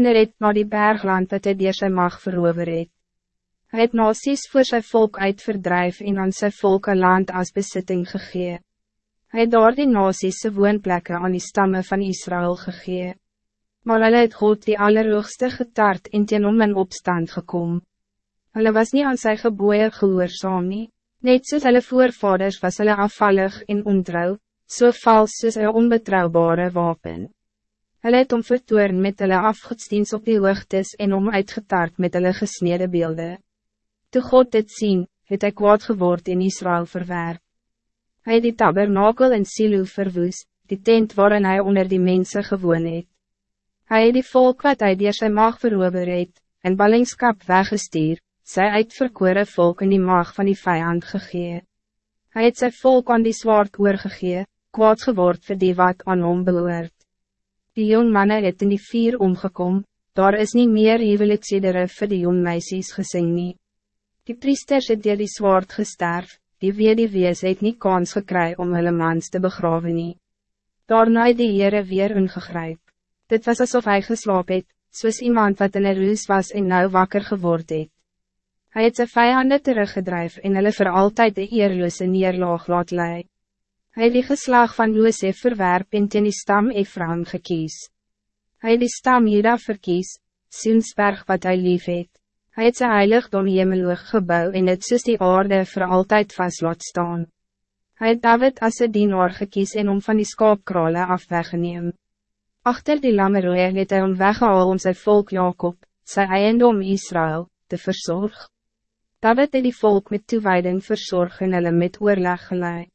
Abner het na die bergland wat hy dier sy mag verover het. Hy het nasies voor sy volk uitverdrijf en aan sy volk een land als besitting gegee. Hy het daar die nasies sy woonplekke aan die stammen van Israël gegee. Maar hulle het God die allerhoogste getart en teen hom in opstand gekom. Hulle was niet aan sy geboeie gehoorzaam nie, net soos hulle voorvaders was hulle afvallig en ontrouw, so vals soos een onbetrouwbare wapen. Hulle het om vertoorn met hulle afgodsdienst op die hoogtes en om uitgetart met hulle gesnede beelden. Toe God dit sien, het hy kwaad geword in Israël verwerp. Hij het die tabernakel in Silo verwoes, die tent waarin hij onder die mensen gewoon het. Hy het die volk wat hy dier sy mag verober het, in ballingskap weggestuur, sy uitverkore volk in die mag van die vijand gegee. Hij het sy volk aan die zwaard oorgegee, kwaad geword vir die wat aan hom behoort. Die jong mannen het in die vier omgekom, daar is niet meer huweliksedere vir die jong meisjes gesing nie. Die priesters het dier die zwaard gesterf, die wees het niet kans gekry om hulle mans te begraven nie. Daarna het die Heere weer ingegryp. Dit was alsof hij geslaap het, soos iemand wat in een roes was en nou wakker geword het. Hy het sy vijanden teruggedrijf en hulle voor altijd de eerloose neerlaag laat leid. Hij het die geslag van Josef verwerp en ten die stam Ephraim gekies. Hij het die stam Juda verkies, Sinsberg wat hij lief het. Hy het sy heiligdom hemeloog gebouw en het soos die aarde voor altijd vast laat staan. Hij het David as een dienaar gekies en om van die skaapkrale af weggeneem. Achter die lammeroe het hy om weggehaal om sy volk Jacob, sy eiendom Israël, te verzorgen. David het die volk met toewijding verzorg en hulle met oorleg geleid.